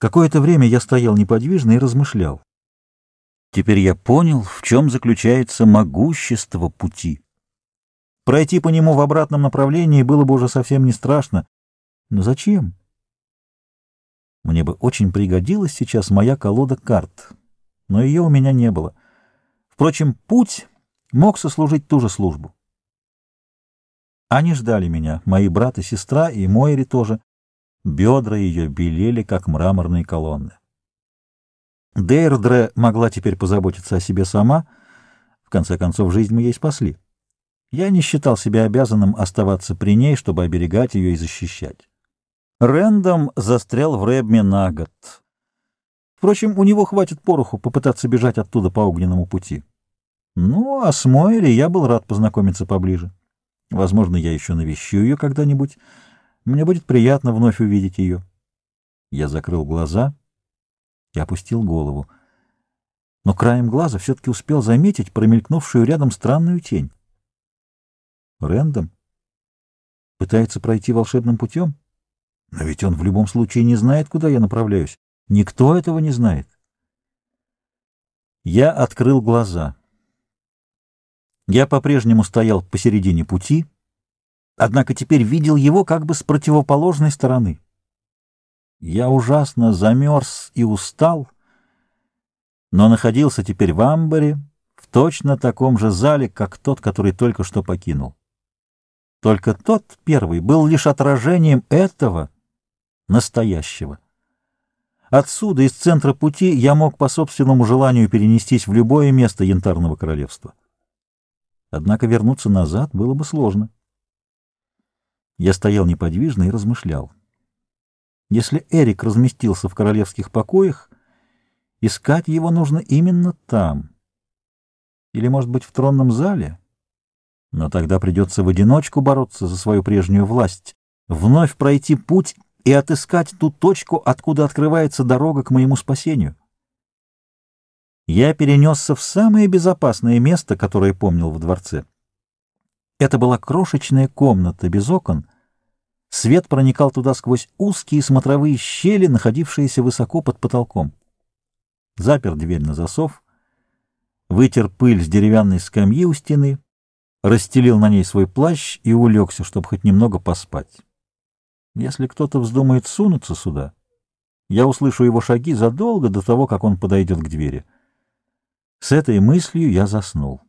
Какое-то время я стоял неподвижно и размышлял. Теперь я понял, в чем заключается могущество пути. Пройти по нему в обратном направлении было бы уже совсем не страшно. Но зачем? Мне бы очень пригодилась сейчас моя колода карт, но ее у меня не было. Впрочем, путь мог сослужить ту же службу. Они ждали меня, мои брат и сестра, и Мойри тоже. Бедра ее белели, как мраморные колонны. Дейрдре могла теперь позаботиться о себе сама. В конце концов, жизнь мы ей спасли. Я не считал себя обязанным оставаться при ней, чтобы оберегать ее и защищать. Рэндом застрял в Рэбме на год. Впрочем, у него хватит пороху попытаться бежать оттуда по огненному пути. Ну, а с Мойри я был рад познакомиться поближе. Возможно, я еще навещу ее когда-нибудь, мне будет приятно вновь увидеть ее. Я закрыл глаза и опустил голову. Но краем глаза все-таки успел заметить промелькнувшую рядом странную тень. Рэндом? Пытается пройти волшебным путем? Но ведь он в любом случае не знает, куда я направляюсь. Никто этого не знает. Я открыл глаза. Я по-прежнему стоял посередине пути, однако теперь видел его как бы с противоположной стороны. Я ужасно замерз и устал, но находился теперь в амбаре, в точно таком же зале, как тот, который только что покинул. Только тот первый был лишь отражением этого настоящего. Отсюда, из центра пути, я мог по собственному желанию перенестись в любое место Янтарного королевства. Однако вернуться назад было бы сложно. Я стоял неподвижно и размышлял. Если Эрик разместился в королевских покоях, искать его нужно именно там. Или, может быть, в тронном зале? Но тогда придется в одиночку бороться за свою прежнюю власть, вновь пройти путь и отыскать ту точку, откуда открывается дорога к моему спасению. Я перенесся в самое безопасное место, которое помнил в дворце. Это была крошечная комната без окон. Свет проникал туда сквозь узкие смотровые щели, находившиеся высоко под потолком. Запер дверь на засов, вытер пыль с деревянной скамьи у стены, расстелил на ней свой плащ и улегся, чтобы хоть немного поспать. Если кто-то вздумает сунуться сюда, я услышу его шаги задолго до того, как он подойдет к двери. С этой мыслью я заснул.